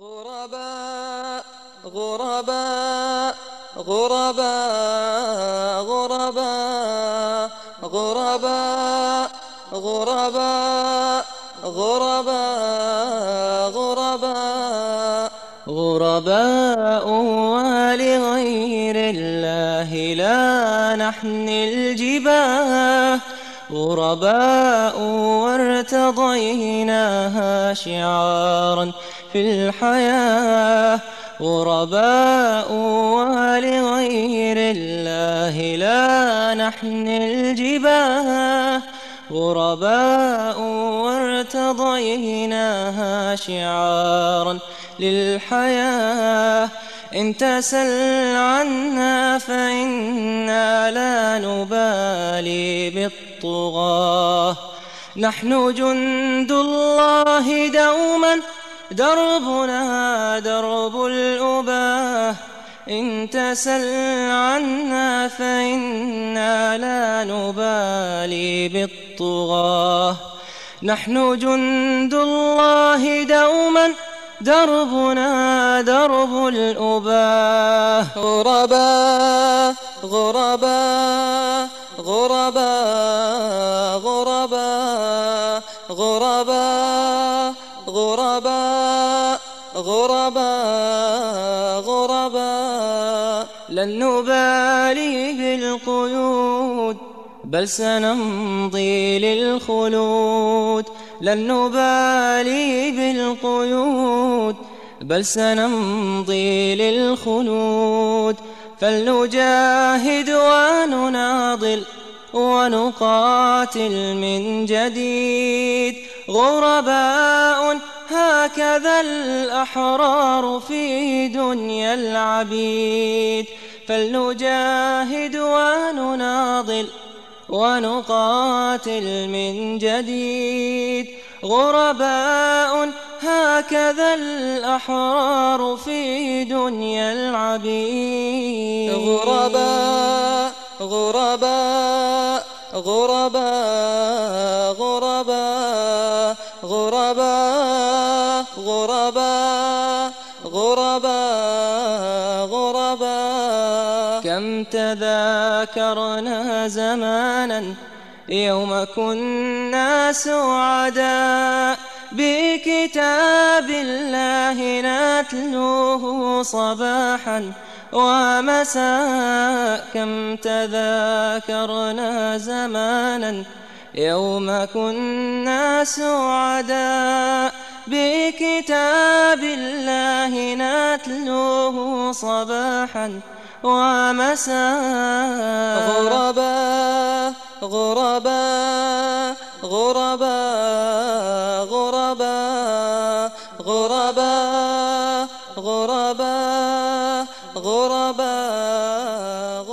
غرباء غرباء غرباء غرباء غرباء غرباء غرباء غرباء غرباء ولغير الله لا نحني الجباه. غرباء وارتضيناها شعارا. في الحياة غرباء ولغير الله لا نحني الجباه. غرباء وارتضيناها شعارا للحياة. إن تسل عنا فإنا لا نبالي بالطغاة. نحن جند الله دوما دربنا درب الأباه إن تسل عنا فإنا لا نبالي بالطغاة. نحن جند الله دوما دربنا درب الأباه غرباء غرباء غرباء غرباء غرباء غرباء غرباء غرباء لن نبالي بالقيود بل سنمضي للخلود. لن نبالي بالقيود بل سنمضي للخلود. فلنجاهد ونناضل ونقاتل من جديد. غرباء هكذا الأحرار في دنيا العبيد. فلنجاهد ونناضل ونقاتل من جديد. غرباء هكذا الأحرار في دنيا العبيد. غرباء غرباء غرباء غرباء. غرباء غرباء غرباء غرباء كم تذاكرنا زمانا يوم كنا سعداء بكتاب الله نتلوه صباحا ومساء. كم تذاكرنا زمانا يوم كنا سعداء بكتاب الله نتلوه صباحا ومساء. غرباء غرباء غرباء غرباء غرباء غرباء غرباء